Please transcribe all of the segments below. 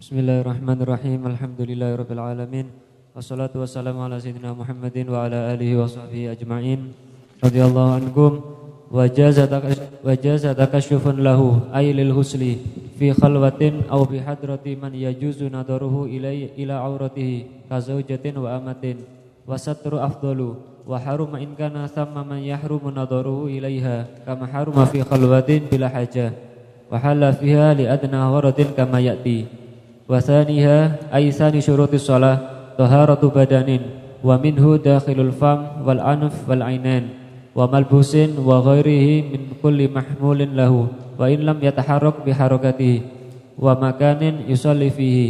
Bismillahirrahmanirrahim. Alhamdulillahirabbil alamin. Wassalatu wassalamu ala sayyidina Muhammadin wa ala alihi wa sahbihi ajma'in. Radhiyallahu ankum. Wajaza takasyufun lahu ay lil husli fi khalwatin aw bi hadrati man yajuzu nadaruhu ilai ila auratihi ka zaujatin wa amatin wa satru afdalu wa haruma in kana thamma man yahrumu nadaruhu ilaiha kama haruma fi khalwatin bila hajah wa hala fiha li adna waradin kama ya'ti wa thaniha ay thani syurutis shalah taharatu badanin wa minhu dakhilul fam wal anf wal ainan wa malbusin wa ghairihi min kulli mahmulin lahu wa in lam yataharrak bi harakatihi wa makanin yusalli fihi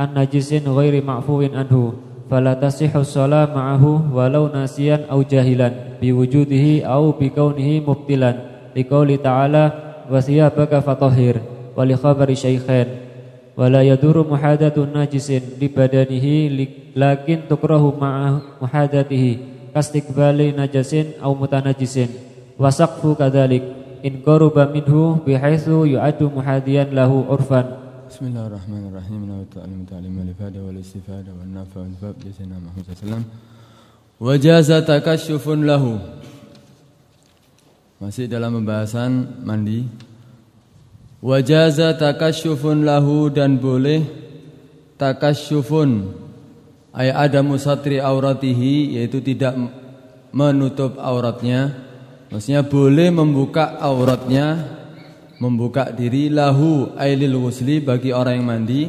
an najisin ghairi ma'fuwin anhu fala tasihhu shalah ma'ahu walau nasiyan aw jahilan bi wujudihi aw bi kaunihi mubtilan liqauli ta'ala wa thiyabaka fatahhir wa li khabari syaikhain wa la yaduru muhadatun najisin li badanihi lakin tukrahu ma'a muhadatihi kastiqbali najasin au mutanajisin. Wasaqfu kadzalik in qaruba minhu bihaitsu yu'addu muhadiyan lahu urfan. Bismillahirrahmanirrahim. Wa ta'alim ta'lim wal ifada wal istifada wan nafa wal fab li sayyidina Muhammad sallallahu wa jaza takasyufun lahu. Masih dalam pembahasan mandi Wajaza takasyufun lahu dan boleh takasyufun. Ay ada musatri auratihi yaitu tidak menutup auratnya. Maksudnya boleh membuka auratnya membuka diri lahu ailil wusli bagi orang yang mandi.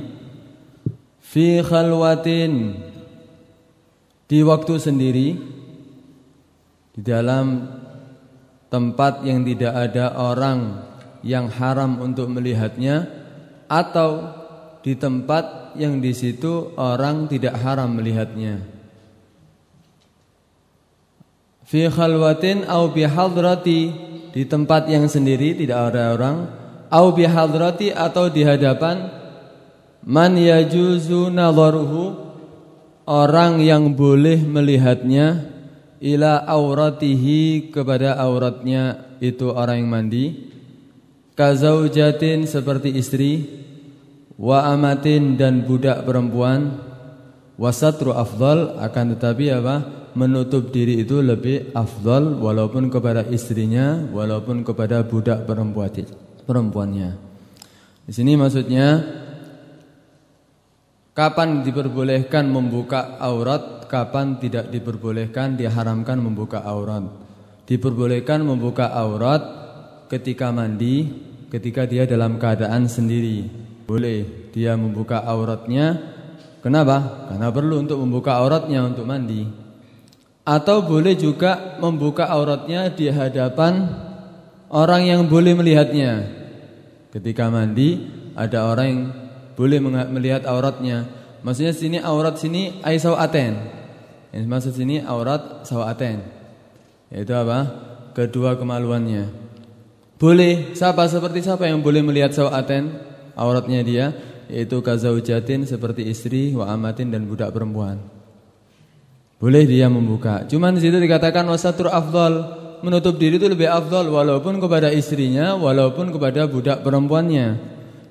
Fi khalwatin di waktu sendiri di dalam tempat yang tidak ada orang yang haram untuk melihatnya atau di tempat yang di situ orang tidak haram melihatnya. Fi khalwatin au bi hadrati di tempat yang sendiri tidak ada orang au bi hadrati atau di hadapan man yajuzu nadharuhu orang yang boleh melihatnya ila auratihi kepada auratnya itu orang yang mandi kazaujatin seperti istri wa amatin dan budak perempuan wasatru afdal akan tetapi apa? Menutup diri itu lebih afdal walaupun kepada istrinya walaupun kepada budak perempuan perempuannya. Di sini maksudnya kapan diperbolehkan membuka aurat kapan tidak diperbolehkan diharamkan membuka aurat. Diperbolehkan membuka aurat ketika mandi ketika dia dalam keadaan sendiri boleh dia membuka auratnya. Kenapa? Karena perlu untuk membuka auratnya untuk mandi. Atau boleh juga membuka auratnya di hadapan orang yang boleh melihatnya. Ketika mandi ada orang yang boleh melihat auratnya. Maksudnya sini aurat sini aten. Yang maksud sini aurat sawaten. Yaitu apa? Kedua kemaluannya. Boleh siapa seperti siapa yang boleh melihat sawaten? auratnya dia yaitu kazaujatin seperti istri wa amatin dan budak perempuan. Boleh dia membuka. Cuman di situ dikatakan wasatur afdal, menutup diri itu lebih afdal walaupun kepada istrinya, walaupun kepada budak perempuannya.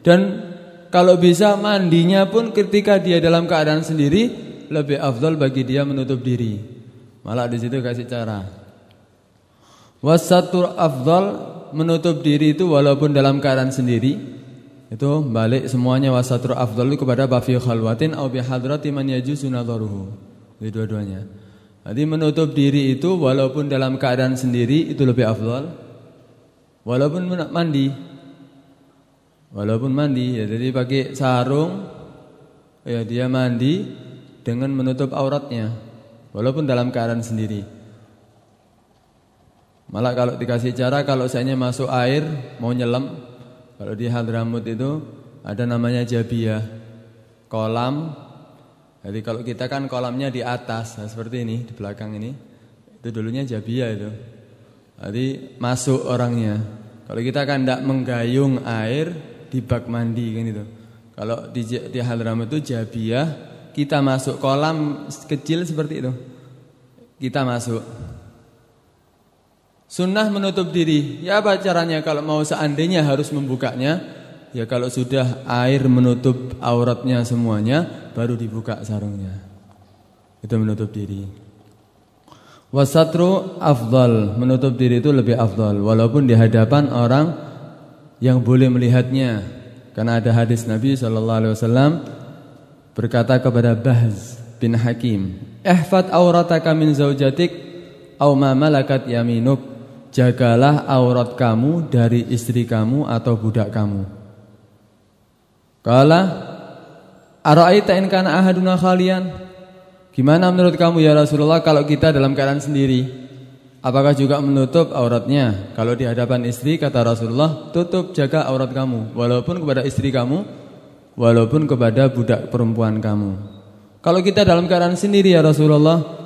Dan kalau bisa mandinya pun ketika dia dalam keadaan sendiri lebih afdal bagi dia menutup diri. Malah di situ kasih cara. Wasatur afdal menutup diri itu walaupun dalam keadaan sendiri itu balik semuanya wasatru afdalu kepada bafi khalwatin au bi hadrati man yajuzu nadharuhu. Itu dua-duanya. Jadi menutup diri itu walaupun dalam keadaan sendiri itu lebih afdal. Walaupun mandi. Walaupun mandi ya jadi pakai sarung ya dia mandi dengan menutup auratnya walaupun dalam keadaan sendiri. Malah kalau dikasih cara kalau saya masuk air mau nyelam kalau di Hadramut itu ada namanya Jabiyah. Kolam. Jadi kalau kita kan kolamnya di atas, nah seperti ini di belakang ini. Itu dulunya Jabiyah itu. Jadi masuk orangnya. Kalau kita kan tidak menggayung air di bak mandi kan itu. Kalau di, di Hadramut itu Jabiyah, kita masuk kolam kecil seperti itu. Kita masuk. Sunnah menutup diri. Ya apa caranya kalau mau seandainya harus membukanya? ya kalau sudah air menutup auratnya semuanya baru dibuka sarungnya. Itu menutup diri. Wasatru afdal, menutup diri itu lebih afdal walaupun di hadapan orang yang boleh melihatnya. Karena ada hadis Nabi wasallam berkata kepada Bahz bin Hakim, "Ihfad aurataka min zaujatik aw ma malakat yaminuk." Jagalah aurat kamu dari istri kamu atau budak kamu. Kala Ara'aita in kana ahaduna khalian? Gimana menurut kamu ya Rasulullah kalau kita dalam keadaan sendiri? Apakah juga menutup auratnya? Kalau di hadapan istri kata Rasulullah, tutup jaga aurat kamu walaupun kepada istri kamu, walaupun kepada budak perempuan kamu. Kalau kita dalam keadaan sendiri ya Rasulullah,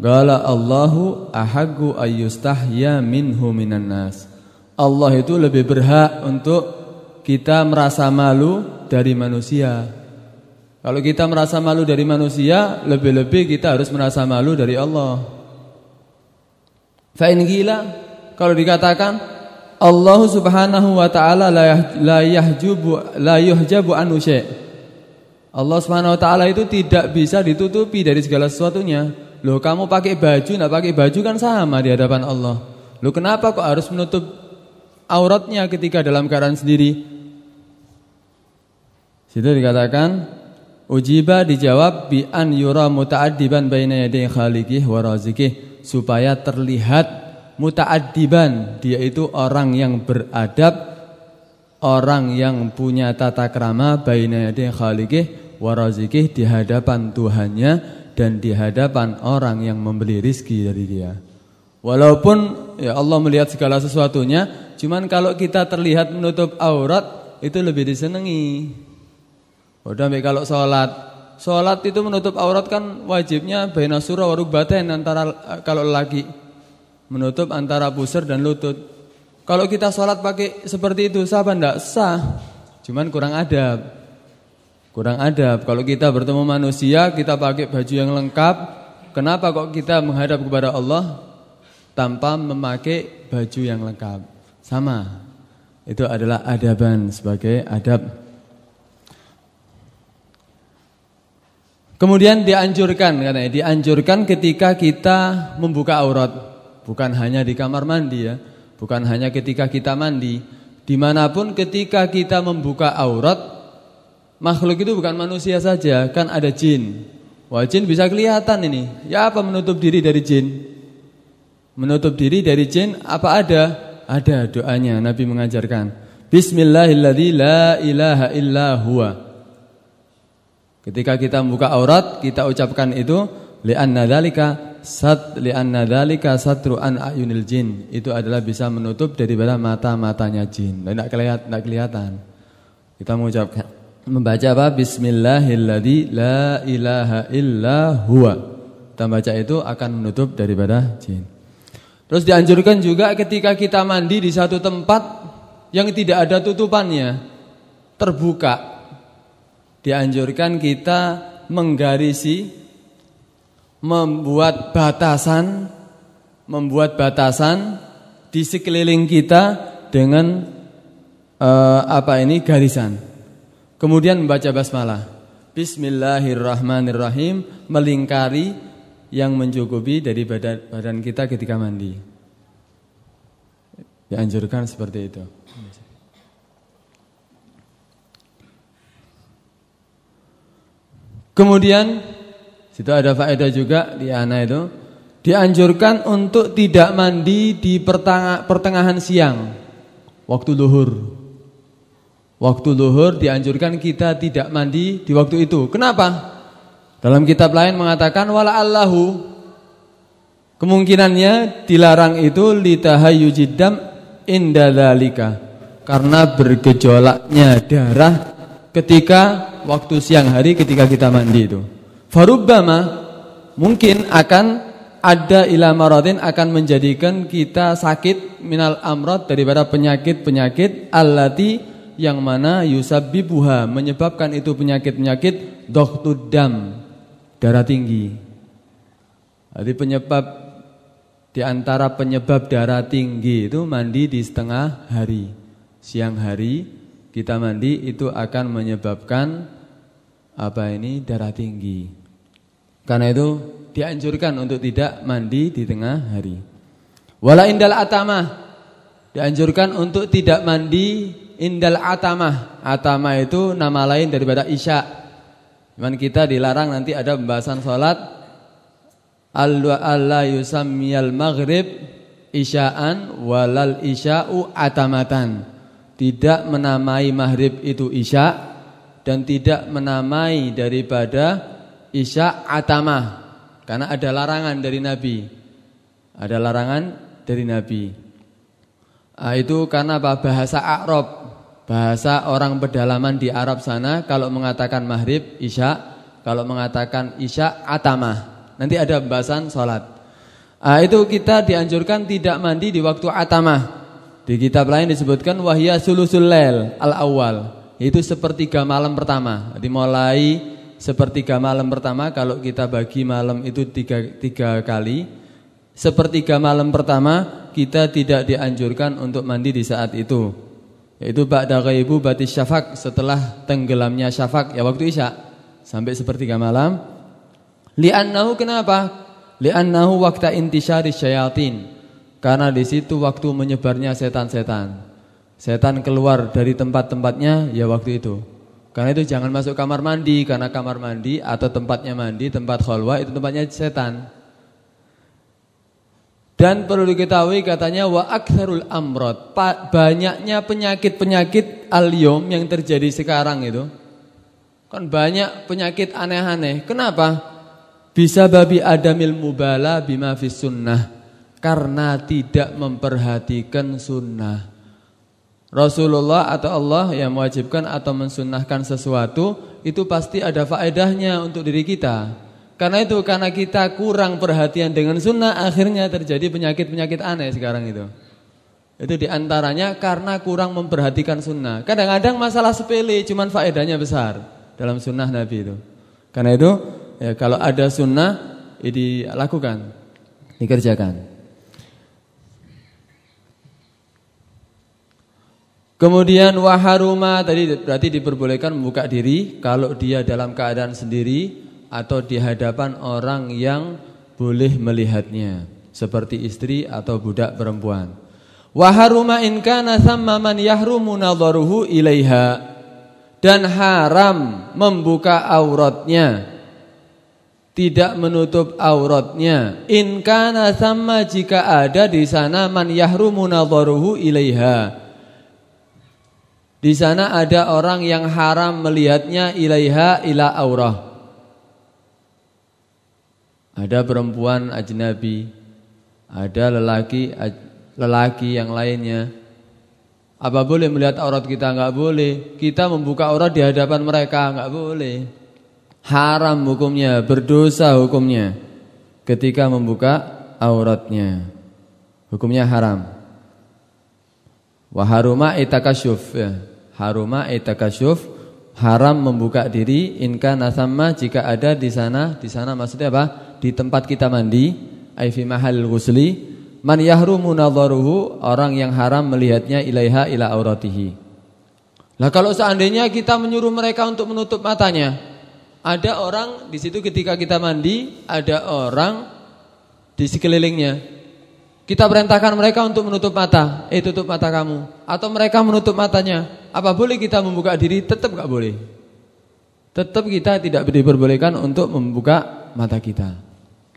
Gala Allahu ahaggu ayyustahya minhu minan nas. Allah itu lebih berhak untuk kita merasa malu dari manusia. Kalau kita merasa malu dari manusia, lebih-lebih kita harus merasa malu dari Allah. Fa'in gila kalau dikatakan Allah Subhanahu wa taala la yahjubu la yuhjabu anu Allah Subhanahu wa taala itu tidak bisa ditutupi dari segala sesuatunya. Loh kamu pakai baju, nak pakai baju kan sama di hadapan Allah. Loh kenapa kok harus menutup auratnya ketika dalam keadaan sendiri? Situ dikatakan ujiba dijawab bi an yura mutaaddiban baina yaday khaliqih wa razikih supaya terlihat mutaaddiban dia itu orang yang beradab orang yang punya tata krama baina yaday khaliqih wa razikih di hadapan Tuhannya dan di hadapan orang yang membeli rizki dari dia. Walaupun ya Allah melihat segala sesuatunya, cuman kalau kita terlihat menutup aurat itu lebih disenangi. Udah kalau sholat, sholat itu menutup aurat kan wajibnya baina surah waruk baten antara kalau lagi menutup antara pusar dan lutut. Kalau kita sholat pakai seperti itu sah apa enggak? Sah. Cuman kurang adab. Kurang adab. Kalau kita bertemu manusia, kita pakai baju yang lengkap. Kenapa kok kita menghadap kepada Allah tanpa memakai baju yang lengkap? Sama. Itu adalah adaban sebagai adab. Kemudian dianjurkan katanya, dianjurkan ketika kita membuka aurat, bukan hanya di kamar mandi ya, bukan hanya ketika kita mandi, di mana pun ketika kita membuka aurat Makhluk itu bukan manusia saja, kan ada jin. Wah, jin bisa kelihatan ini. Ya apa menutup diri dari jin? Menutup diri dari jin apa ada? Ada doanya Nabi mengajarkan. Bismillahirrahmanirrahim. Ketika kita membuka aurat, kita ucapkan itu li'anna dzalika sat li'anna dzalika satru an ayunil jin. Itu adalah bisa menutup daripada mata-matanya jin. Tidak kelihatan. Kita mengucapkan membaca apa? Bismillahilladzi la ilaha illa huwa. Kita baca itu akan menutup daripada jin. Terus dianjurkan juga ketika kita mandi di satu tempat yang tidak ada tutupannya, terbuka. Dianjurkan kita menggarisi membuat batasan membuat batasan di sekeliling kita dengan uh, apa ini garisan. Kemudian membaca basmalah. Bismillahirrahmanirrahim melingkari yang mencukupi dari badan, badan kita ketika mandi. Dianjurkan seperti itu. Kemudian situ ada faedah juga di ana itu dianjurkan untuk tidak mandi di pertengahan siang waktu luhur. Waktu luhur dianjurkan kita tidak mandi di waktu itu. Kenapa? Dalam kitab lain mengatakan wala allahu kemungkinannya dilarang itu litahayyujiddam indalika karena bergejolaknya darah ketika waktu siang hari ketika kita mandi itu. Farubbama mungkin akan ada ila maradin akan menjadikan kita sakit minal amrad daripada penyakit-penyakit allati yang mana yusabbibuha menyebabkan itu penyakit-penyakit dam darah tinggi. Jadi penyebab di antara penyebab darah tinggi itu mandi di setengah hari, siang hari kita mandi itu akan menyebabkan apa ini darah tinggi. Karena itu dianjurkan untuk tidak mandi di tengah hari. Wala indal atamah dianjurkan untuk tidak mandi indal atamah. Atamah itu nama lain daripada isya. Cuman kita dilarang nanti ada pembahasan salat alla yusammiyal maghrib isya'an walal isya'u atamatan. Tidak menamai maghrib itu isya' dan tidak menamai daripada isya atamah karena ada larangan dari Nabi. Ada larangan dari Nabi. Nah, itu karena? Bahasa Arab, bahasa orang pedalaman di Arab sana kalau mengatakan maghrib isya, kalau mengatakan isya atamah. Nanti ada pembahasan sholat. Nah, itu kita dianjurkan tidak mandi di waktu atamah. Di kitab lain disebutkan wahya sulusul lail al awal itu sepertiga malam pertama. Jadi mulai sepertiga malam pertama kalau kita bagi malam itu tiga, tiga kali. Sepertiga malam pertama kita tidak dianjurkan untuk mandi di saat itu. Yaitu ba'da ghaibu batis syafaq setelah tenggelamnya syafaq ya waktu Isya sampai sepertiga malam. Li'annahu kenapa? Li'annahu waqta intisyari syayatin. Karena di situ waktu menyebarnya setan-setan. Setan keluar dari tempat-tempatnya ya waktu itu. Karena itu jangan masuk kamar mandi karena kamar mandi atau tempatnya mandi, tempat khalwa itu tempatnya setan. Dan perlu diketahui katanya wa aktsarul amrad, banyaknya penyakit-penyakit al-yom yang terjadi sekarang itu. Kan banyak penyakit aneh-aneh. Kenapa? Bisa babi adamil mubala bima fis sunnah. Karena tidak memperhatikan sunnah. Rasulullah atau Allah yang mewajibkan atau mensunahkan sesuatu itu pasti ada faedahnya untuk diri kita. Karena itu karena kita kurang perhatian dengan sunnah akhirnya terjadi penyakit-penyakit aneh sekarang itu. Itu di antaranya karena kurang memperhatikan sunnah. Kadang-kadang masalah sepele cuman faedahnya besar dalam sunnah Nabi itu. Karena itu ya, kalau ada sunnah ya dilakukan, dikerjakan. Kemudian waharuma tadi berarti diperbolehkan membuka diri kalau dia dalam keadaan sendiri atau di hadapan orang yang boleh melihatnya seperti istri atau budak perempuan. Waharuma in kana thamma man yahrumu nadharuhu ilaiha dan haram membuka auratnya tidak menutup auratnya in kana thamma jika ada di sana man yahrumu nadharuhu ilaiha di sana ada orang yang haram melihatnya ilaiha ila aurah. Ada perempuan ajnabi, ada lelaki lelaki yang lainnya. Apa boleh melihat aurat kita? Enggak boleh. Kita membuka aurat di hadapan mereka enggak boleh. Haram hukumnya, berdosa hukumnya ketika membuka auratnya. Hukumnya haram. Waharuma itakasyuf ya haruma itakasyuf haram membuka diri inka nasamma jika ada di sana di sana maksudnya apa di tempat kita mandi ai fi mahal ghusli man yahrumu nadharuhu orang yang haram melihatnya ilaiha ila auratihi lah kalau seandainya kita menyuruh mereka untuk menutup matanya ada orang di situ ketika kita mandi ada orang di sekelilingnya kita perintahkan mereka untuk menutup mata. Eh tutup mata kamu. Atau mereka menutup matanya. Apa boleh kita membuka diri? Tetap gak boleh. Tetap kita tidak diperbolehkan untuk membuka mata kita.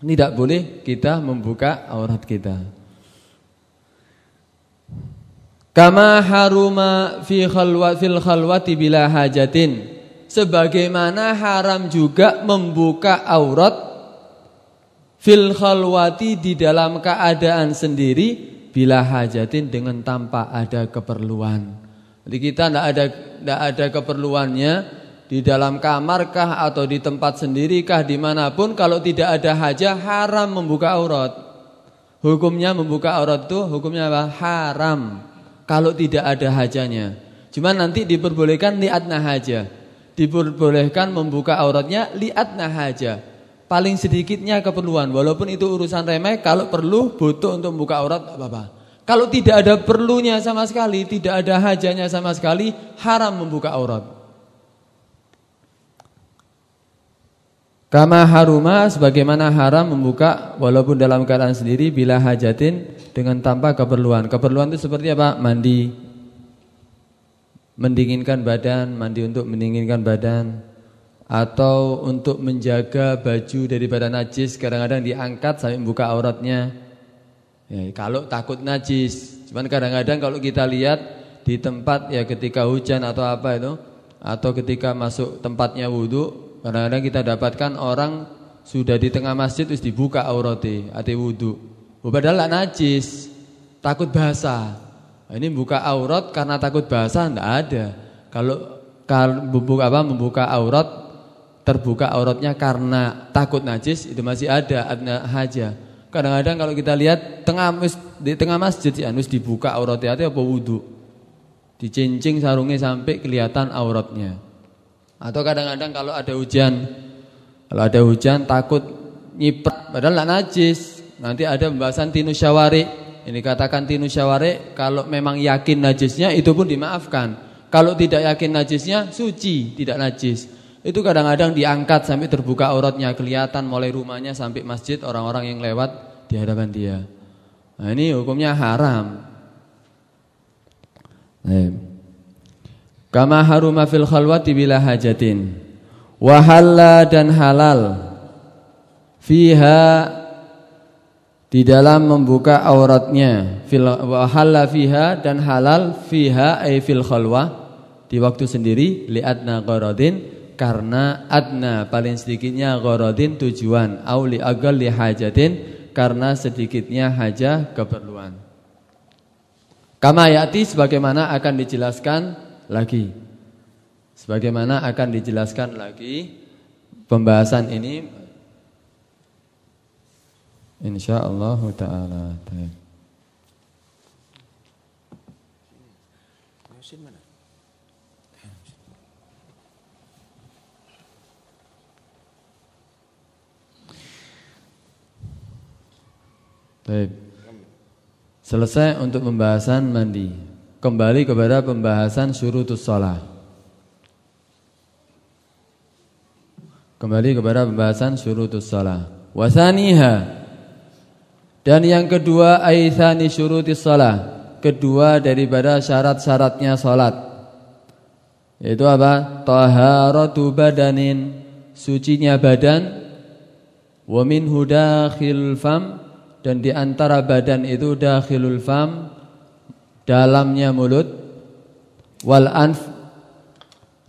Tidak boleh kita membuka aurat kita. Kama haruma fi khalwat fil khalwati bila hajatin. Sebagaimana haram juga membuka aurat fil khalwati di dalam keadaan sendiri bila hajatin dengan tanpa ada keperluan. Jadi kita tidak ada tidak ada keperluannya di dalam kamarkah atau di tempat sendirikah di mana pun kalau tidak ada hajah haram membuka aurat. Hukumnya membuka aurat itu hukumnya apa? Haram kalau tidak ada hajanya. Cuma nanti diperbolehkan liatna haja. Diperbolehkan membuka auratnya liatna haja paling sedikitnya keperluan walaupun itu urusan remeh kalau perlu butuh untuk membuka aurat apa-apa Kalau tidak ada perlunya sama sekali, tidak ada hajanya sama sekali, haram membuka aurat. Kama haruma sebagaimana haram membuka walaupun dalam keadaan sendiri bila hajatin dengan tanpa keperluan. Keperluan itu seperti apa? Mandi. Mendinginkan badan, mandi untuk mendinginkan badan atau untuk menjaga baju daripada najis kadang-kadang diangkat sampai membuka auratnya. Ya, kalau takut najis. Cuman kadang-kadang kalau kita lihat di tempat ya ketika hujan atau apa itu atau ketika masuk tempatnya wudhu Kadang-kadang kita dapatkan orang sudah di tengah masjid terus dibuka aurati, ati wudu. Oh, padahal najis, takut basah. Nah, ini buka aurat karena takut basah enggak ada. Kalau kalau membuka apa membuka aurat terbuka auratnya karena takut najis itu masih ada adna haja. Kadang-kadang kalau kita lihat tengah di tengah masjid ya harus dibuka auratnya apa wudu. Dicincing sarungnya sampai kelihatan auratnya. Atau kadang-kadang kalau ada hujan, kalau ada hujan takut nyiprat, padahal tidak najis. Nanti ada pembahasan tinu syawari. Ini katakan tinu syawari, kalau memang yakin najisnya itu pun dimaafkan. Kalau tidak yakin najisnya, suci, tidak najis. Itu kadang-kadang diangkat sampai terbuka auratnya, kelihatan mulai rumahnya sampai masjid orang-orang yang lewat di hadapan dia. Nah ini hukumnya haram. Nah. Kama haruma fil khalwati bila hajatin. Wahalla dan halal Fiha Di dalam membuka auratnya. Fil, Wahalla fiha dan halal Fiha ay fil khalwah Di waktu sendiri Li'adna gharadin Karena adna paling sedikitnya gharadin tujuan Au li'agal li hajatin Karena sedikitnya hajah keperluan. Kama yati sebagaimana akan dijelaskan lagi. Sebagaimana akan dijelaskan lagi pembahasan ini insyaallah taala. Baik. Selesai untuk pembahasan mandi. Kembali kepada pembahasan syurutus sholat. Kembali kepada pembahasan syurutus sholat. Wasaniha Dan yang kedua Aithani syurutus sholat. Kedua daripada syarat-syaratnya sholat. Yaitu apa? Taharatu badanin. Sucinya badan. Wamin hudakhil fam. Dan di antara badan itu dakhilul fam dalamnya mulut wal anf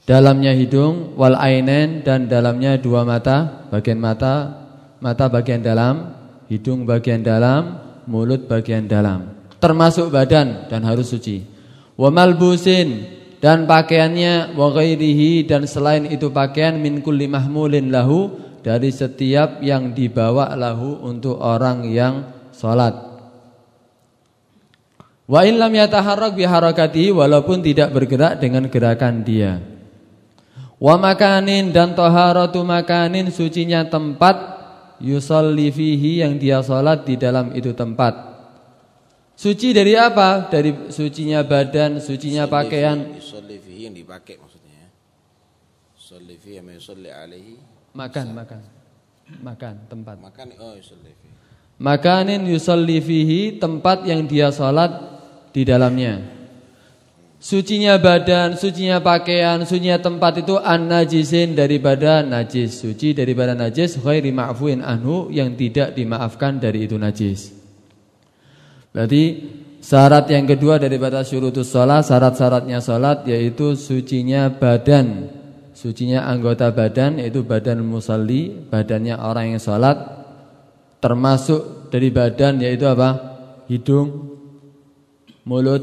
dalamnya hidung wal ainen dan dalamnya dua mata bagian mata mata bagian dalam hidung bagian dalam mulut bagian dalam. Termasuk badan dan harus suci. Wa malbusin dan pakaiannya wa ghairihi dan selain itu pakaian min kulli mahmulin lahu dari setiap yang dibawa lahu untuk orang yang salat Wa in lam yataharrak biharakati walaupun tidak bergerak dengan gerakan dia. Wa makanin dan taharatu makanin sucinya tempat yusalli fihi yang dia salat di dalam itu tempat. Suci dari apa? Dari sucinya badan, sucinya pakaian. Yusalli fihi yang dipakai maksudnya. Yusalli fihi yang yusalli alaihi. Makan, makan. Makan tempat. Makan oh yusalli fihi. Makanin yusalli fihi tempat yang dia salat di dalamnya. Sucinya badan, sucinya pakaian, sucinya tempat itu an-najisin daripada najis. Suci daripada najis khairi ma'fuin anhu yang tidak dimaafkan dari itu najis. Berarti syarat yang kedua daripada syurutus sholat, syarat-syaratnya sholat yaitu sucinya badan. Sucinya anggota badan yaitu badan musalli, badannya orang yang sholat. Termasuk dari badan yaitu apa? Hidung, mulut,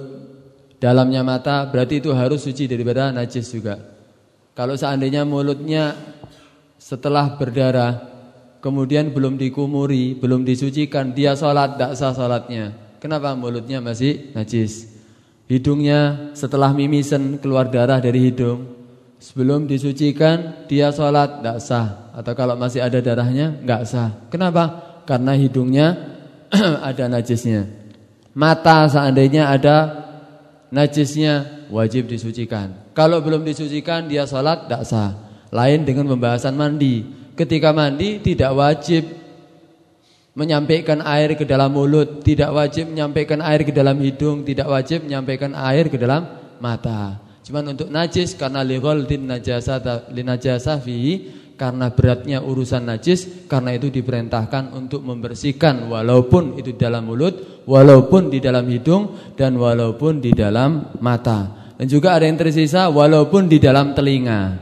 dalamnya mata, berarti itu harus suci daripada najis juga. Kalau seandainya mulutnya setelah berdarah, kemudian belum dikumuri, belum disucikan, dia sholat, tidak sah sholatnya. Kenapa mulutnya masih najis? Hidungnya setelah mimisen keluar darah dari hidung, sebelum disucikan dia sholat tidak sah. Atau kalau masih ada darahnya nggak sah. Kenapa? Karena hidungnya ada najisnya. Mata seandainya ada najisnya wajib disucikan. Kalau belum disucikan dia sholat tidak sah. Lain dengan pembahasan mandi. Ketika mandi tidak wajib menyampaikan air ke dalam mulut, tidak wajib menyampaikan air ke dalam hidung, tidak wajib menyampaikan air ke dalam mata. Cuman untuk najis karena lighal din najasa linajasa fihi karena beratnya urusan najis, karena itu diperintahkan untuk membersihkan walaupun itu dalam mulut, walaupun di dalam hidung dan walaupun di dalam mata. Dan juga ada yang tersisa walaupun di dalam telinga.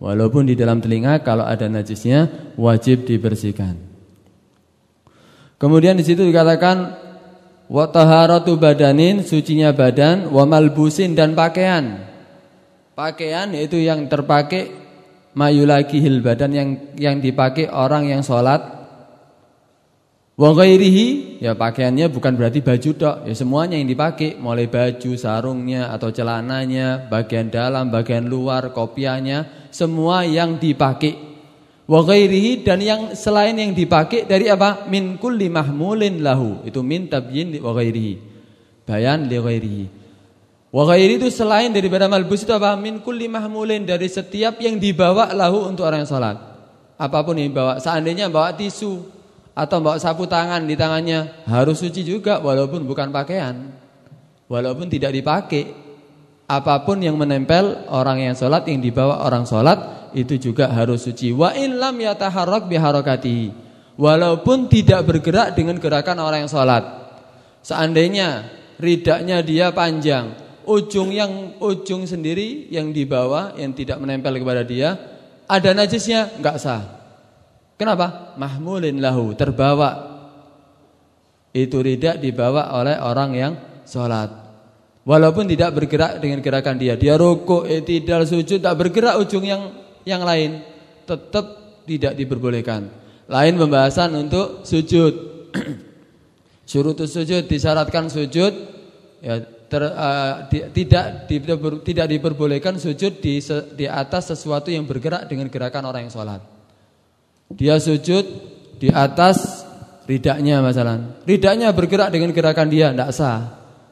Walaupun di dalam telinga kalau ada najisnya wajib dibersihkan. Kemudian di situ dikatakan wa taharatu badanin sucinya badan wa malbusin dan pakaian. Pakaian yaitu yang terpakai mayulakihil badan yang yang dipakai orang yang sholat Wa ghairihi ya pakaiannya bukan berarti baju tok, ya semuanya yang dipakai, mulai baju, sarungnya atau celananya, bagian dalam, bagian luar, kopiahnya, semua yang dipakai. Wa ghairihi dan yang selain yang dipakai dari apa? Min kulli mahmulin lahu. Itu min tabyin wa ghairihi. Bayan li. Wa itu selain daripada malbus itu apa? Min kulli mahmulin dari setiap yang dibawa lahu untuk orang yang salat. Apa pun yang dibawa, seandainya bawa tisu atau bawa sapu tangan di tangannya harus suci juga walaupun bukan pakaian. Walaupun tidak dipakai. Apa pun yang menempel orang yang salat yang dibawa orang salat itu juga harus suci. Wa in lam yataharrak biharakatihi. Walaupun tidak bergerak dengan gerakan orang yang salat. Seandainya ridaknya dia panjang ujung yang ujung sendiri yang di bawah yang tidak menempel kepada dia ada najisnya enggak sah. Kenapa? Mahmulin lahu terbawa. Itu ridak dibawa oleh orang yang sholat. Walaupun tidak bergerak dengan gerakan dia, dia rukuk, tidak sujud, tak bergerak ujung yang yang lain, tetap tidak diperbolehkan. Lain pembahasan untuk sujud. Suruh sujud disyaratkan sujud ya ter, uh, di, tidak di, tidak diperbolehkan sujud di di atas sesuatu yang bergerak dengan gerakan orang yang sholat. Dia sujud di atas ridaknya masalah. Ridaknya bergerak dengan gerakan dia tidak sah.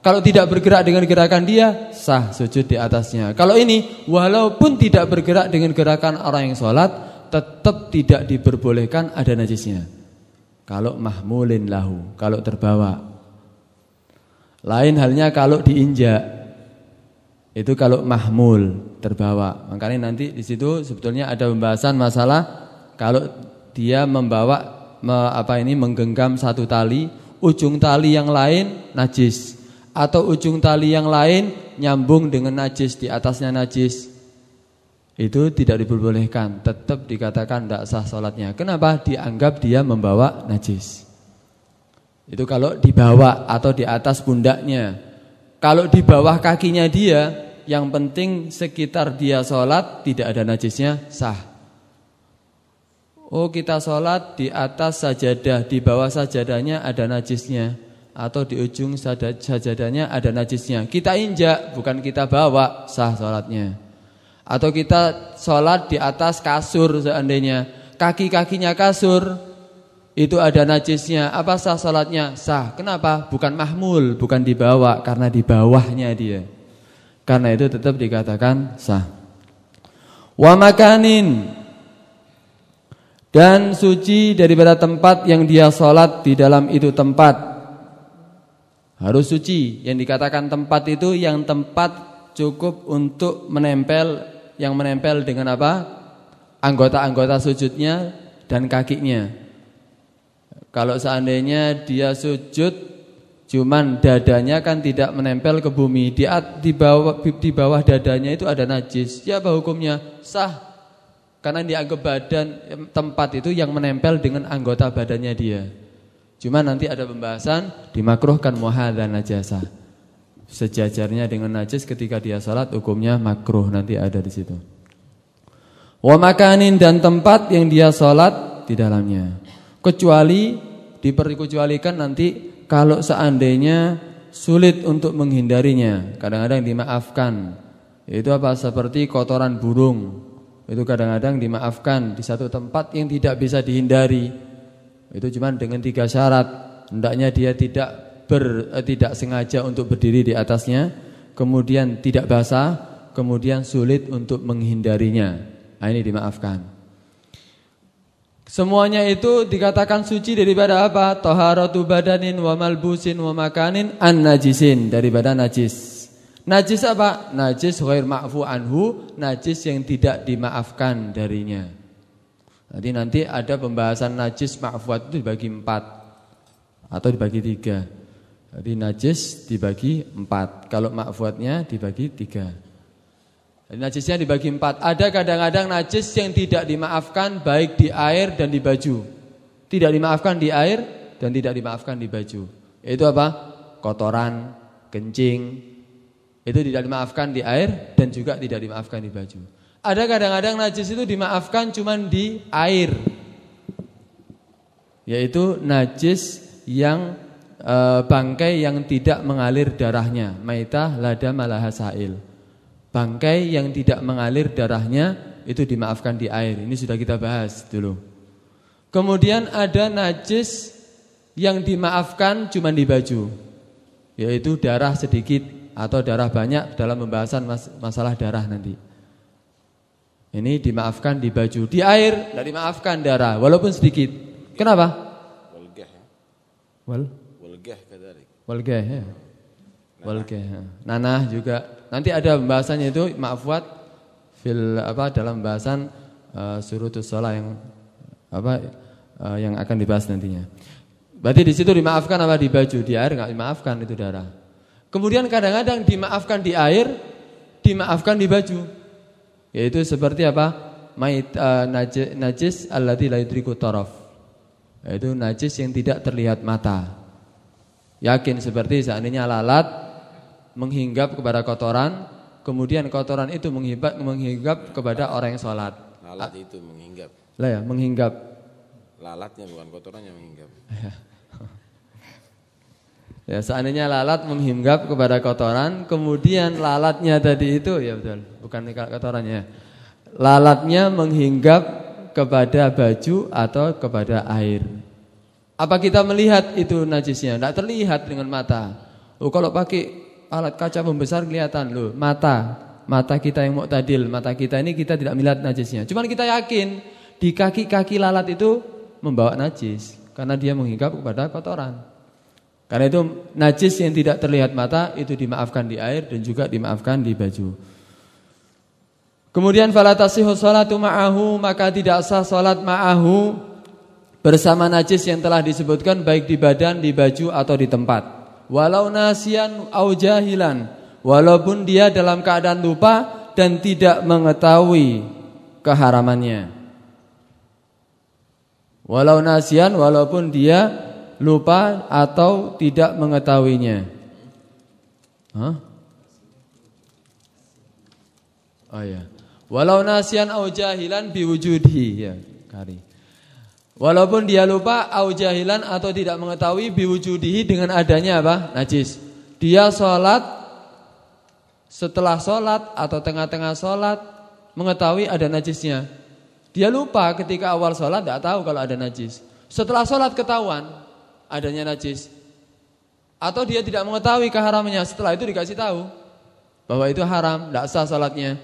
Kalau tidak bergerak dengan gerakan dia sah sujud di atasnya. Kalau ini walaupun tidak bergerak dengan gerakan orang yang sholat tetap tidak diperbolehkan ada najisnya. Kalau mahmulin lahu, kalau terbawa lain halnya kalau diinjak. Itu kalau mahmul terbawa. Makanya nanti di situ sebetulnya ada pembahasan masalah kalau dia membawa me, apa ini menggenggam satu tali, ujung tali yang lain najis atau ujung tali yang lain nyambung dengan najis di atasnya najis. Itu tidak diperbolehkan, tetap dikatakan tidak sah sholatnya. Kenapa? Dianggap dia membawa najis. Itu kalau di bawah atau di atas pundaknya. Kalau di bawah kakinya dia, yang penting sekitar dia sholat tidak ada najisnya sah. Oh kita sholat di atas sajadah, di bawah sajadahnya ada najisnya. Atau di ujung sajadahnya ada najisnya. Kita injak, bukan kita bawa, sah sholatnya. Atau kita sholat di atas kasur seandainya. Kaki-kakinya kasur, itu ada najisnya, apa sah salatnya? Sah. Kenapa? Bukan mahmul, bukan dibawa karena di bawahnya dia. Karena itu tetap dikatakan sah. Wa makanin dan suci daripada tempat yang dia salat di dalam itu tempat. Harus suci. Yang dikatakan tempat itu yang tempat cukup untuk menempel yang menempel dengan apa? Anggota-anggota sujudnya dan kakinya. Kalau seandainya dia sujud cuman dadanya kan tidak menempel ke bumi, di di bawah di bawah dadanya itu ada najis. Siapa hukumnya? Sah. Karena dianggap badan tempat itu yang menempel dengan anggota badannya dia. Cuma nanti ada pembahasan dimakruhkan dan najasa. Sejajarnya dengan najis ketika dia salat hukumnya makruh nanti ada di situ. Wa makanin dan tempat yang dia salat di dalamnya kecuali diperkecualikan nanti kalau seandainya sulit untuk menghindarinya. Kadang-kadang dimaafkan. Itu apa? Seperti kotoran burung. Itu kadang-kadang dimaafkan di satu tempat yang tidak bisa dihindari. Itu cuma dengan tiga syarat. Hendaknya dia tidak ber, eh, tidak sengaja untuk berdiri di atasnya, kemudian tidak basah, kemudian sulit untuk menghindarinya. Nah, ini dimaafkan. Semuanya itu dikatakan suci daripada apa? Toharatu badanin wa malbusin wa makanin an najisin daripada najis. Najis apa? Najis ghair ma'fu anhu, najis yang tidak dimaafkan darinya. Nanti nanti ada pembahasan najis ma'fuat itu dibagi empat atau dibagi tiga. Jadi najis dibagi empat. Kalau ma'fuatnya dibagi tiga. Najisnya dibagi empat. Ada kadang-kadang najis yang tidak dimaafkan baik di air dan di baju. Tidak dimaafkan di air dan tidak dimaafkan di baju. Itu apa? Kotoran, kencing, itu tidak dimaafkan di air dan juga tidak dimaafkan di baju. Ada kadang-kadang najis itu dimaafkan cuma di air. Yaitu najis yang e, bangkai yang tidak mengalir darahnya, maitah lada malahasail. Bangkai yang tidak mengalir darahnya itu dimaafkan di air. Ini sudah kita bahas dulu. Kemudian ada najis yang dimaafkan cuma di baju. Yaitu darah sedikit atau darah banyak dalam pembahasan mas masalah darah nanti. Ini dimaafkan di baju, di air tidak dimaafkan darah walaupun sedikit. Kenapa? Walgah. Ya. Wal? Walgah kadalik. Walgah ya. Walgah. Ya. Nanah juga. Nanti ada pembahasannya itu maafuat fil apa dalam pembahasan uh, surutus sholat yang apa uh, yang akan dibahas nantinya. Berarti di situ dimaafkan apa di baju, di air nggak dimaafkan itu darah. Kemudian kadang-kadang dimaafkan di air, dimaafkan di baju. Yaitu seperti apa? Mait uh, najis, najis allati la yudriku. Yaitu najis yang tidak terlihat mata. Yakin seperti seandainya lalat menghinggap kepada kotoran, kemudian kotoran itu menghinggap, menghinggap kepada orang yang sholat. Lalat itu menghinggap. Lah ya, menghinggap. Lalatnya bukan kotorannya menghinggap. Ya, seandainya lalat menghinggap kepada kotoran, kemudian lalatnya tadi itu ya betul, bukan kotorannya. Lalatnya menghinggap kepada baju atau kepada air. Apa kita melihat itu najisnya? Tidak terlihat dengan mata. Oh, kalau pakai alat kaca pembesar kelihatan loh, mata. Mata kita yang muktadil, mata kita ini kita tidak melihat najisnya. Cuman kita yakin di kaki-kaki lalat itu membawa najis karena dia menghinggap kepada kotoran. Karena itu najis yang tidak terlihat mata itu dimaafkan di air dan juga dimaafkan di baju. Kemudian fala tasihhu salatu ma'ahu maka tidak sah salat ma'ahu bersama najis yang telah disebutkan baik di badan, di baju atau di tempat. Walau nasian au jahilan, walaupun dia dalam keadaan lupa dan tidak mengetahui keharamannya. Walau nasian walaupun dia lupa atau tidak mengetahuinya. Hah? Oh ya. Walau nasian au jahilan biwujudhi ya, kari. Walaupun dia lupa au jahilan atau tidak mengetahui biwujudihi dengan adanya apa? Najis. Dia sholat setelah sholat atau tengah-tengah sholat mengetahui ada najisnya. Dia lupa ketika awal sholat tidak tahu kalau ada najis. Setelah sholat ketahuan adanya najis. Atau dia tidak mengetahui keharamannya setelah itu dikasih tahu bahwa itu haram, tidak sah salatnya.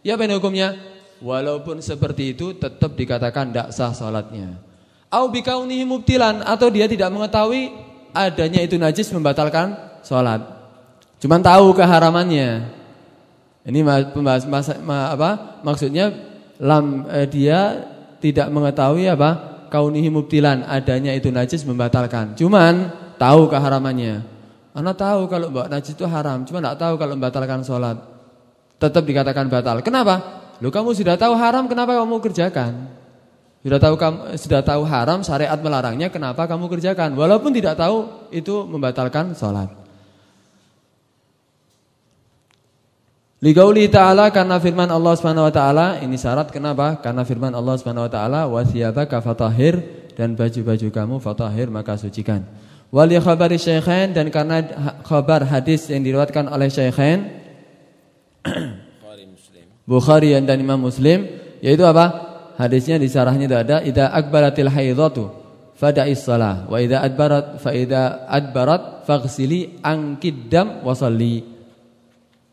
Ya apa hukumnya? Walaupun seperti itu tetap dikatakan tidak sah salatnya. Au bikaunihi mubtilan atau dia tidak mengetahui adanya itu najis membatalkan salat. Cuman tahu keharamannya. Ini pembahas apa? Maksudnya lam eh, dia tidak mengetahui apa? kaunihi mubtilan adanya itu najis membatalkan. Cuman tahu keharamannya. Anak tahu kalau najis itu haram, cuma tidak tahu kalau membatalkan sholat. Tetap dikatakan batal. Kenapa? Lu kamu sudah tahu haram, kenapa kamu kerjakan? Sudah tahu kamu sudah tahu haram, syariat melarangnya, kenapa kamu kerjakan? Walaupun tidak tahu itu membatalkan sholat. Ligauli ta'ala karena firman Allah Subhanahu wa taala ini syarat kenapa? Karena firman Allah Subhanahu wa taala wasiyabaka fatahir dan baju-baju kamu fatahir maka sucikan. Wali khabari syaikhain dan karena khabar hadis yang diriwayatkan oleh syaikhain Bukhari dan Imam Muslim yaitu apa? Hadisnya di sarahnya itu ada idza akbalatil haidatu fada'is salah wa idza adbarat fa idza adbarat faghsili angkid dam wa shalli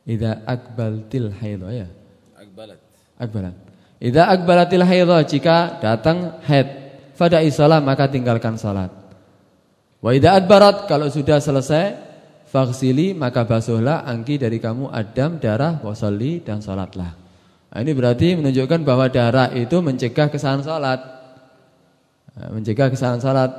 idza akbaltil haid ya Akbalat. akbalat idza akbalatil haid jika datang haid fada'is salah maka tinggalkan salat wa idza adbarat kalau sudah selesai faghsili maka basuhlah angki dari kamu adam darah wa shalli dan salatlah nah, ini berarti menunjukkan bahwa darah itu mencegah kesalahan salat Nah, mencegah kesalahan salat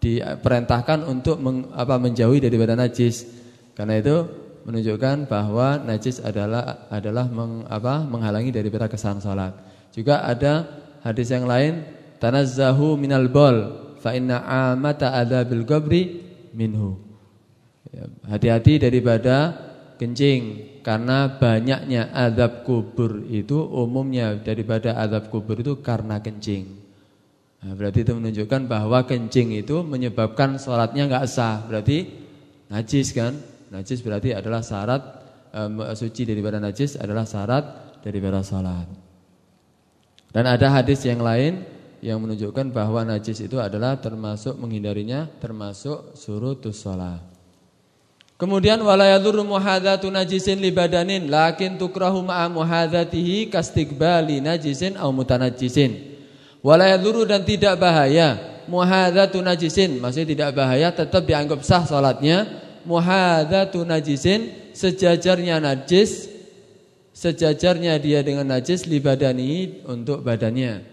diperintahkan untuk meng, apa, menjauhi daripada najis. Karena itu menunjukkan bahwa najis adalah adalah meng, apa, menghalangi daripada kesalahan salat. Juga ada hadis yang lain, tanazzahu minal bol fa inna amata adzabil qabri minhu. Ya, hati-hati daripada kencing karena banyaknya azab kubur itu umumnya daripada azab kubur itu karena kencing. Nah, berarti itu menunjukkan bahwa kencing itu menyebabkan sholatnya nggak sah. Berarti najis kan? Najis berarti adalah syarat e, suci daripada najis adalah syarat daripada sholat. Dan ada hadis yang lain yang menunjukkan bahwa najis itu adalah termasuk menghindarinya termasuk surutus sholat. Kemudian walayadur muhadatu najisin li badanin lakin tukrahu ma'a muhadatihi kastiqbali najisin au mutanajisin. Wala dan tidak bahaya. Muhadzatu najisin, maksudnya tidak bahaya tetap dianggap sah salatnya. Muhadzatu najisin sejajarnya najis sejajarnya dia dengan najis li badani untuk badannya.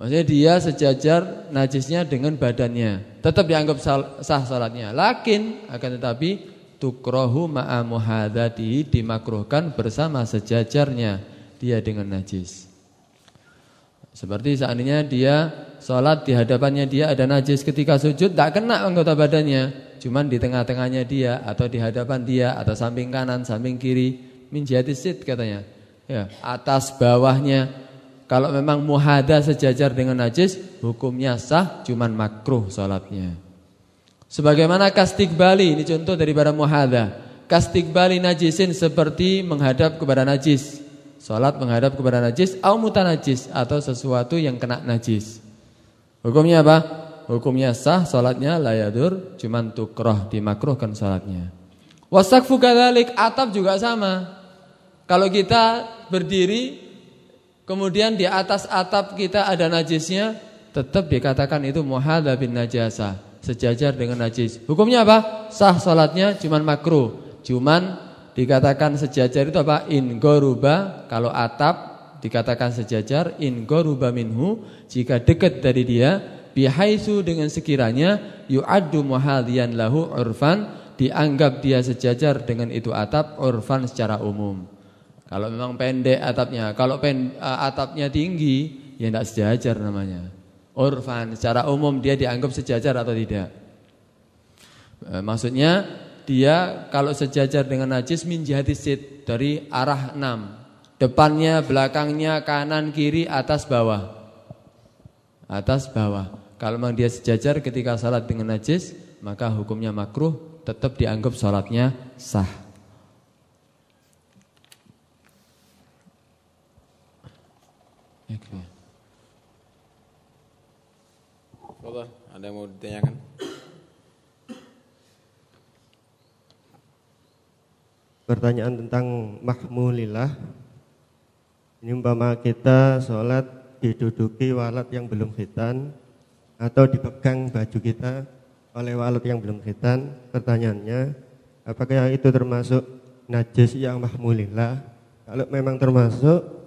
Maksudnya dia sejajar najisnya dengan badannya. Tetap dianggap sah salatnya. Lakin akan tetapi tukrohu ma'a muhadzati dimakruhkan bersama sejajarnya dia dengan najis. Seperti seandainya dia sholat di hadapannya dia ada najis ketika sujud tak kena anggota badannya, cuman di tengah-tengahnya dia atau di hadapan dia atau samping kanan, samping kiri, min sit katanya. Ya, atas bawahnya kalau memang muhada sejajar dengan najis, hukumnya sah, cuman makruh sholatnya. Sebagaimana kastik bali, ini contoh daripada muhada. Kastik bali najisin seperti menghadap kepada najis. Salat menghadap kepada najis au mutanajis atau sesuatu yang kena najis. Hukumnya apa? Hukumnya sah salatnya layadur cuman tukroh dimakruhkan salatnya. Wasakfu kadzalik atap juga sama. Kalau kita berdiri kemudian di atas atap kita ada najisnya, tetap dikatakan itu muhadza bin najasa, sejajar dengan najis. Hukumnya apa? Sah salatnya cuman makruh, cuman dikatakan sejajar itu apa? In goruba kalau atap dikatakan sejajar in goruba minhu jika dekat dari dia bihaisu dengan sekiranya yu'addu muhadiyan lahu urfan dianggap dia sejajar dengan itu atap urfan secara umum. Kalau memang pendek atapnya, kalau pen, atapnya tinggi ya tidak sejajar namanya. Urfan secara umum dia dianggap sejajar atau tidak. Eh, maksudnya dia kalau sejajar dengan najis min sit dari arah enam. Depannya, belakangnya, kanan, kiri, atas, bawah. Atas, bawah. Kalau memang dia sejajar ketika salat dengan najis, maka hukumnya makruh, tetap dianggap salatnya sah. Oke. ada yang mau ditanyakan? pertanyaan tentang mahmulillah. Ini umpama kita sholat diduduki walat yang belum khitan atau dipegang baju kita oleh walat yang belum khitan. Pertanyaannya, apakah itu termasuk najis yang mahmulillah? Kalau memang termasuk,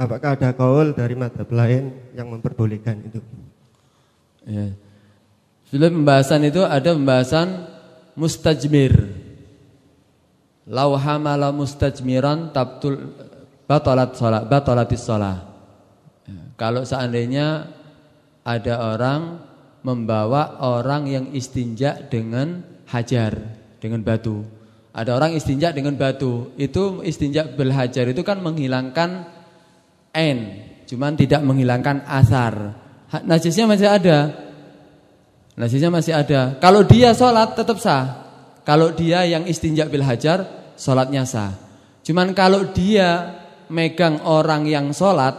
apakah ada kaul dari madhab lain yang memperbolehkan itu? Ya. Sebelum pembahasan itu ada pembahasan mustajmir. Lau hamala mustajmiran tabtul batalat salat batalatis salat. Ya, kalau seandainya ada orang membawa orang yang istinja dengan hajar, dengan batu. Ada orang istinja dengan batu. Itu istinja belhajar itu kan menghilangkan n, cuman tidak menghilangkan asar. Najisnya masih ada. Najisnya masih ada. Kalau dia sholat tetap sah. Kalau dia yang istinja bil hajar sholatnya sah. Cuman kalau dia megang orang yang sholat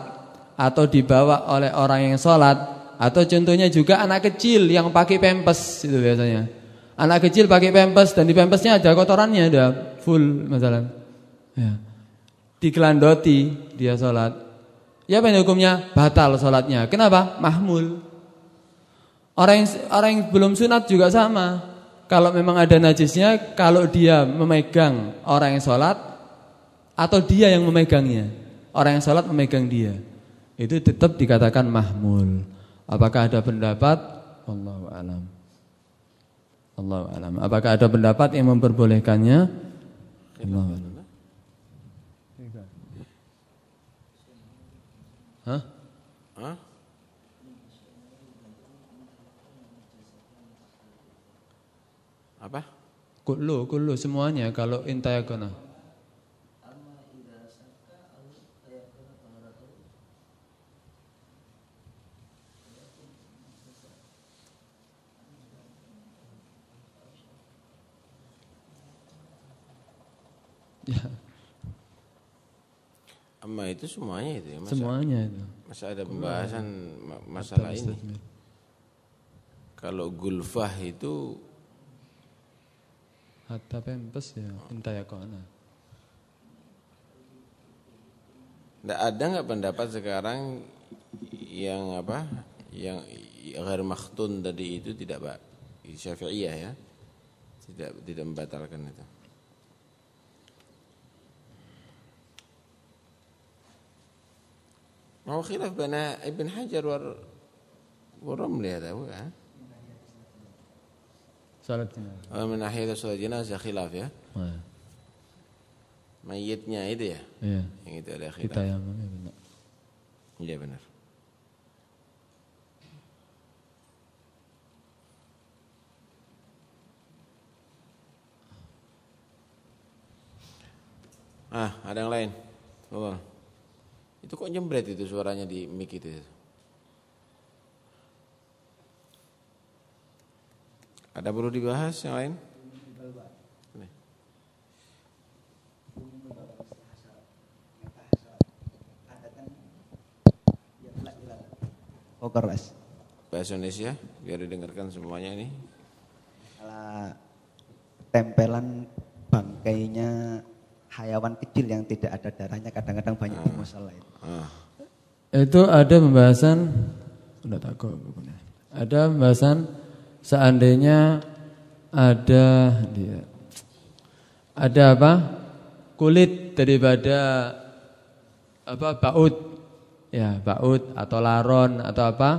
atau dibawa oleh orang yang sholat Atau contohnya juga anak kecil yang pakai pempes itu biasanya. Anak kecil pakai pempes dan di pempesnya ada kotorannya ada full masalah. Ya. Dikelandoti dia sholat. Ya apa hukumnya? Batal sholatnya. Kenapa? Mahmul. Orang yang, orang yang belum sunat juga sama. Kalau memang ada najisnya, kalau dia memegang orang yang sholat atau dia yang memegangnya, orang yang sholat memegang dia, itu tetap dikatakan mahmul. Apakah ada pendapat? Allah alam. Allah alam. Apakah ada pendapat yang memperbolehkannya? Allah alam. Hah? Hah? Apa? Kullu, kullu semuanya kalau intayakuna. Ya, Amma itu semuanya itu ya. Masa, semuanya itu. masa ada pembahasan ma- masalah ini. Kalau gulfah itu Hatta pempes ya intayakuna. Nggak ada nggak pendapat sekarang yang apa yang ghair makhtun tadi itu tidak pak syafi'iyah ya tidak tidak membatalkan itu ما هو خلاف بين ابن حجر والر- والرملي هذا هو ها؟ Salat jenazah. Menahi itu salat jenazah khilaf ya. ya. Mayitnya itu ya. Iya. Yang itu ada khilaf. Kita yang ya benar. Iya benar. Ah, ada yang lain. Oh. Itu kok jembret itu suaranya di mic itu. Ya? Ada perlu dibahas yang lain? Nih. Oh keras. Bahasa Indonesia biar didengarkan semuanya ini. Kalau tempelan bangkainya hayawan kecil yang tidak ada darahnya kadang-kadang banyak di musola itu. Ah, Itu ada pembahasan udah takut bukunya. Ada pembahasan seandainya ada dia. Ada apa? kulit daripada apa baut. Ya baut atau laron atau apa.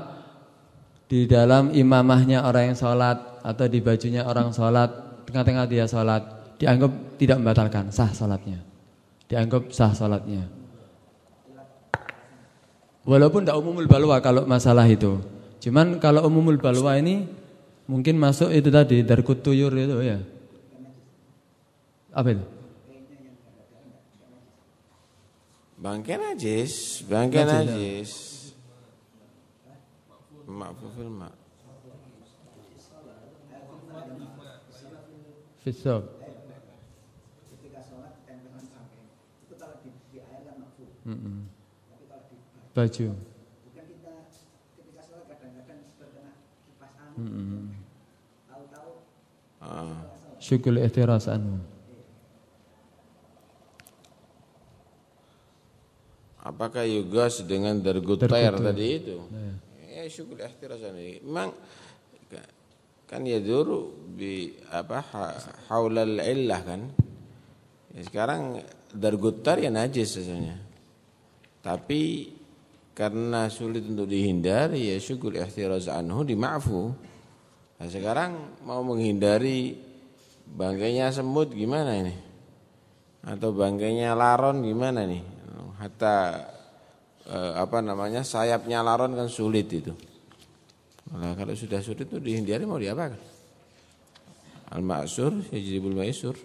Di dalam imamahnya orang yang sholat atau di bajunya orang sholat tengah-tengah dia sholat dianggap tidak membatalkan sah sholatnya. Dianggap sah sholatnya. Walaupun tidak umumul balwa kalau masalah itu. Cuman kalau umumul balwa ini mungkin masuk itu tadi darkut tuyur itu ya. Apa itu? bangkai najis, bangkai Najis, ya. Ma'fufil ma'. Fisab. Mm-mm. Baju. Mm-mm. Ah. Syukul ihtiras anhu. Apakah yugas dengan dargutair Dargutu. tadi itu? Ya syukur ihtirasan ini. Memang ka- kan ya dulu bi apa ha- haulal illah kan. Ya, sekarang dargutar ya najis sebenarnya. Tapi karena sulit untuk dihindari ya syukur ihtiraz anhu dima'fu. Nah, sekarang mau menghindari bangkainya semut gimana ini? Atau bangkainya laron gimana nih? Hatta eh, apa namanya sayapnya laron kan sulit itu. Nah, kalau sudah sulit itu dihindari mau diapakan? Al-ma'sur yajribul maisur.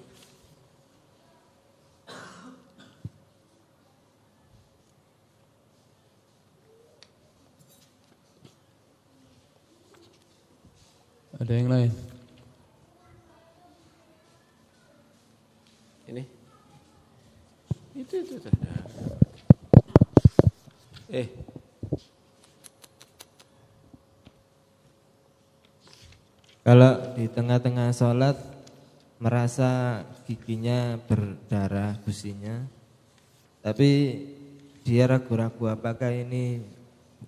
Ada yang lain? Ini. Itu itu. itu. Eh. Kalau di tengah-tengah sholat merasa giginya berdarah gusinya, tapi dia ragu-ragu apakah ini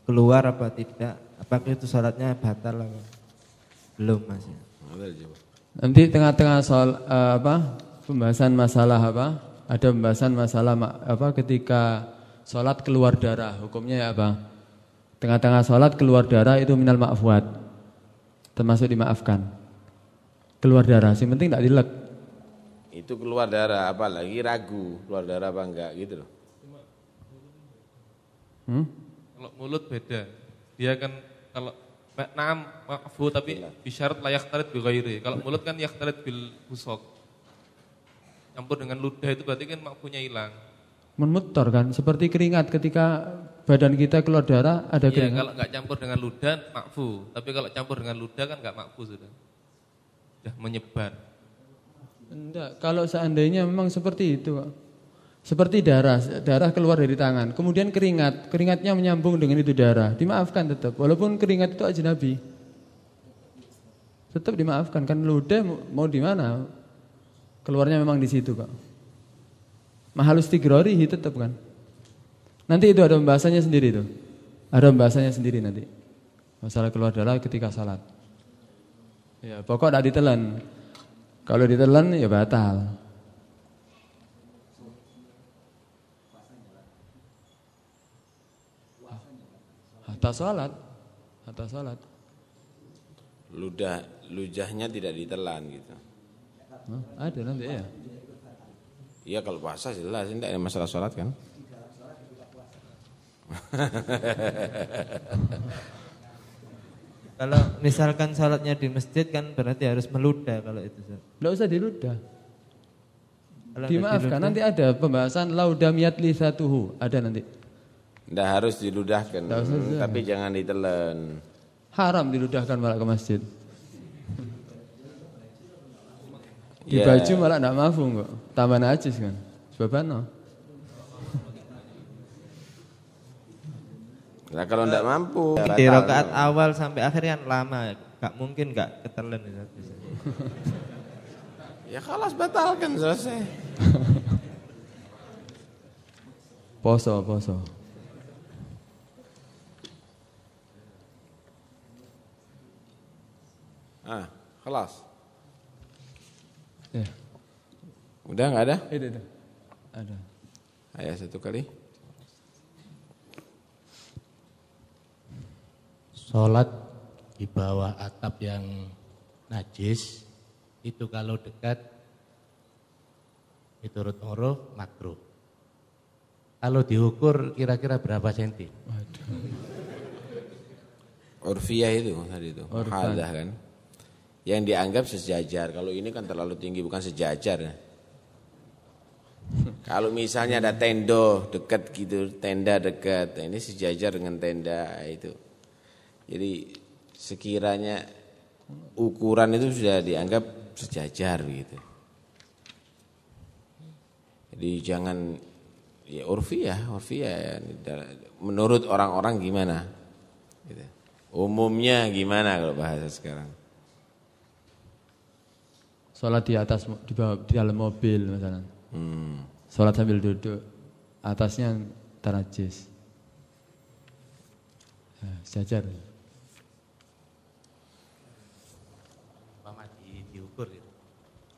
keluar apa tidak, apakah itu sholatnya batal apa? Belum mas. Nanti tengah-tengah soal uh, apa pembahasan masalah apa? Ada pembahasan masalah apa ketika sholat keluar darah hukumnya ya apa? Tengah-tengah sholat keluar darah itu minal ma'fuat termasuk dimaafkan. Keluar darah, sih penting tidak dilek. Itu keluar darah, apalagi ragu keluar darah apa enggak gitu loh. Hmm? Kalau mulut beda. Dia kan kalau Naam ma'fu tapi bisyarat layak tarit bil ghairi. Kalau mulut kan yak tarit bil busok. Campur dengan ludah itu berarti kan makfunya hilang. Memutar kan seperti keringat ketika badan kita keluar darah ada iya, kalau nggak campur dengan ludah makfu, tapi kalau campur dengan ludah kan nggak makfu sudah. Sudah menyebar. Enggak, kalau seandainya memang seperti itu, Seperti darah, darah keluar dari tangan, kemudian keringat, keringatnya menyambung dengan itu darah, dimaafkan tetap, walaupun keringat itu ajnabi. Tetap dimaafkan, kan ludah mau di mana? Keluarnya memang di situ, Pak. Mahalus tigrori tetap kan. Nanti itu ada pembahasannya sendiri itu. Ada pembahasannya sendiri nanti. Masalah keluar darah ketika salat. Ya, pokok tidak ditelan. Kalau ditelan ya batal. Hatta salat. Hatta salat. Ludah lujahnya tidak ditelan gitu. Hah? Ada nanti ya. Iya kalau puasa jelas tidak ada masalah salat kan. kalau misalkan salatnya di masjid kan berarti harus meludah kalau itu. Tidak usah diludah. Dimaafkan nanti ada pembahasan laudamiyat lisatuhu ada nanti. Tidak harus diludahkan, hmm, tapi jangan ditelan. Haram diludahkan malah ke masjid. Di yeah. baju malah tidak maafu kok. Tambah najis kan. Sebabnya Nah kalau tidak mampu Di rakaat awal sampai akhir kan lama Gak mungkin gak ketelan Ya kalas batalkan selesai Poso, poso Ah, kelas. Ya. Udah nggak ada? Ada, ada. Ada. Ayah satu kali. sholat di bawah atap yang najis itu kalau dekat itu uruf makruh. Kalau diukur kira-kira berapa senti? Urfiyah itu tadi itu, hadah kan. Yang dianggap sejajar. Kalau ini kan terlalu tinggi bukan sejajar. Kalau misalnya ada tendo dekat gitu, tenda dekat, ini sejajar dengan tenda itu. Jadi sekiranya ukuran itu sudah dianggap sejajar gitu. Jadi jangan ya urfiah, urfiah ya, menurut orang-orang gimana? Gitu. Umumnya gimana kalau bahasa sekarang? Sholat di atas di, bawah, di dalam mobil misalnya. Hmm. Sholat sambil duduk, atasnya tanajis. Ya, sejajar.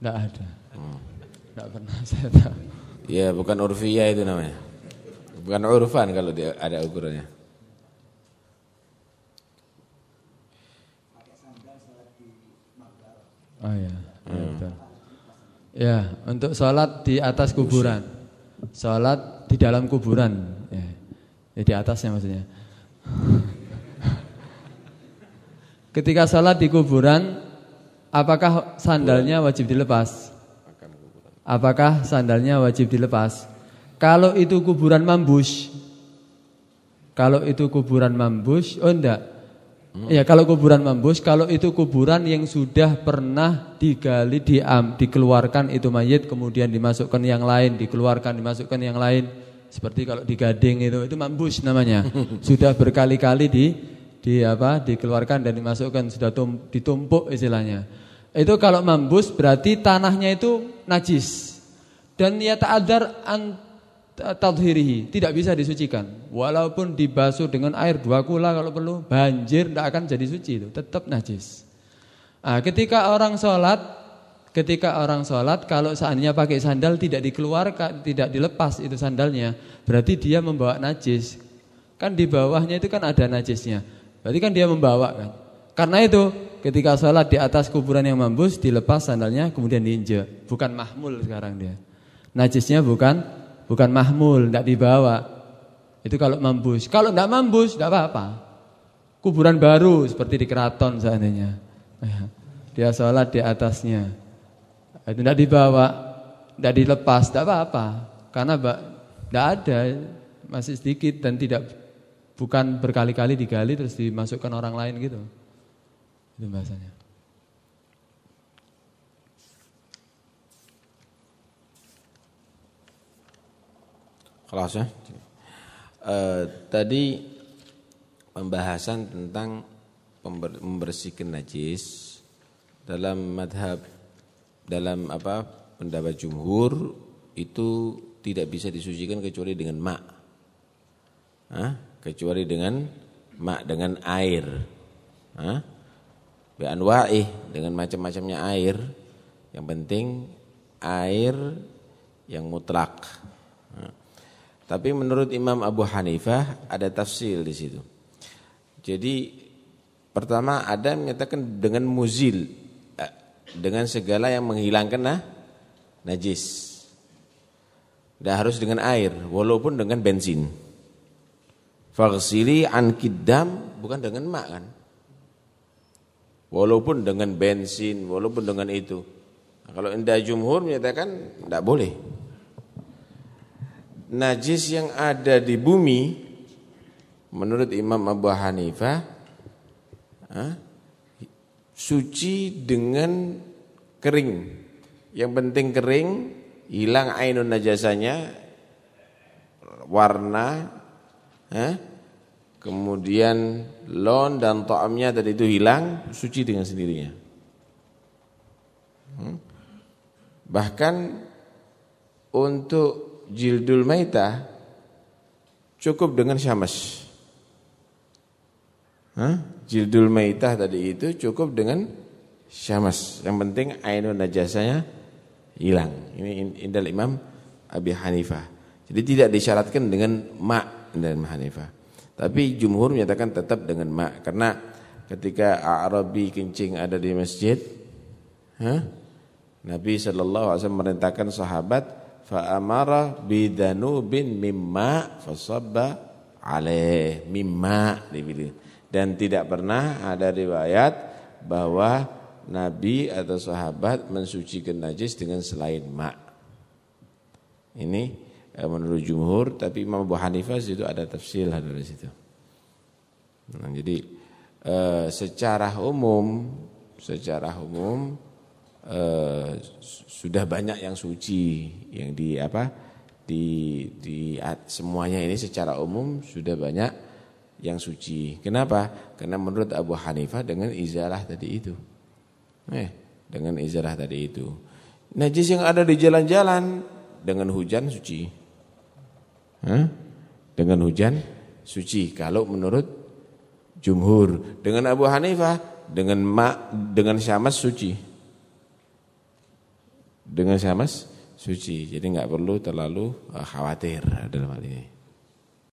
Tidak ada. Tidak hmm. pernah saya tahu. Ya bukan urfiyah itu namanya. Bukan urfan kalau dia ada ukurannya. Oh ya. Hmm. Ya, untuk sholat di atas kuburan. Sholat di dalam kuburan. Ya, ya di atasnya maksudnya. Ketika sholat di kuburan Apakah sandalnya wajib dilepas? Apakah sandalnya wajib dilepas? Kalau itu kuburan mambus, kalau itu kuburan mambus, oh enggak. Hmm. Ya kalau kuburan mambus, kalau itu kuburan yang sudah pernah digali, diam, dikeluarkan itu mayat, kemudian dimasukkan yang lain, dikeluarkan, dimasukkan yang lain. Seperti kalau di gading itu, itu mambus namanya. Sudah berkali-kali di di apa dikeluarkan dan dimasukkan sudah tum, ditumpuk istilahnya. Itu kalau mambus berarti tanahnya itu najis. Dan ya ta'adzar an tadhirihi, tidak bisa disucikan. Walaupun dibasuh dengan air dua kula kalau perlu, banjir tidak akan jadi suci itu, tetap najis. Nah, ketika orang sholat, ketika orang sholat, kalau seandainya pakai sandal tidak dikeluarkan, tidak dilepas itu sandalnya, berarti dia membawa najis. Kan di bawahnya itu kan ada najisnya. Berarti kan dia membawa kan. Karena itu ketika sholat di atas kuburan yang mambus dilepas sandalnya kemudian diinjak. Bukan mahmul sekarang dia. Najisnya bukan bukan mahmul, tidak dibawa. Itu kalau mambus. Kalau tidak mambus tidak apa-apa. Kuburan baru seperti di keraton seandainya. Dia sholat di atasnya. Itu tidak dibawa, tidak dilepas, tidak apa-apa. Karena tidak ada, masih sedikit dan tidak Bukan berkali-kali digali terus dimasukkan orang lain gitu. Itu bahasanya. Kelas ya. Uh, tadi pembahasan tentang membersihkan najis dalam madhab dalam apa pendapat jumhur itu tidak bisa disucikan kecuali dengan mak. Hah? kecuali dengan mak dengan air. Hah? Bi'anwa'i dengan macam-macamnya air. Yang penting air yang mutlak. Tapi menurut Imam Abu Hanifah ada tafsir di situ. Jadi pertama ada menyatakan dengan muzil eh, dengan segala yang menghilangkan nah, najis. Dan harus dengan air walaupun dengan bensin. Faghsili an kiddam bukan dengan mak kan. Walaupun dengan bensin, walaupun dengan itu. Kalau indah jumhur menyatakan tidak boleh. Najis yang ada di bumi menurut Imam Abu Hanifah ah, suci dengan kering. Yang penting kering, hilang ainun najasanya, warna, eh? kemudian lon dan to'amnya tadi itu hilang, suci dengan sendirinya. Hmm? Bahkan untuk jildul maita cukup dengan syamas. Hah? Jildul maitah tadi itu cukup dengan syamas. Yang penting ainun najasanya hilang. Ini indal Imam Abi Hanifah. Jadi tidak disyaratkan dengan mak dan Hanifah. Tapi jumhur menyatakan tetap dengan mak karena ketika Arabi kencing ada di masjid? Nabi sallallahu alaihi wasallam merintahkan sahabat fa amara bidanubin mimma fasabba alaih mimma. Dan tidak pernah ada riwayat bahwa Nabi atau sahabat mensucikan najis dengan selain mak. Ini eh, menurut jumhur tapi Imam Abu Hanifah itu ada tafsir dari situ. Nah, jadi eh, secara umum secara umum eh, sudah banyak yang suci yang di apa di di semuanya ini secara umum sudah banyak yang suci. Kenapa? Karena menurut Abu Hanifah dengan izalah tadi itu. Eh, dengan izalah tadi itu. Najis yang ada di jalan-jalan dengan hujan suci. Hah? Dengan hujan suci kalau menurut jumhur. Dengan Abu Hanifah dengan mak dengan syamas suci. Dengan syamas suci. Jadi nggak perlu terlalu uh, khawatir dalam hal ini.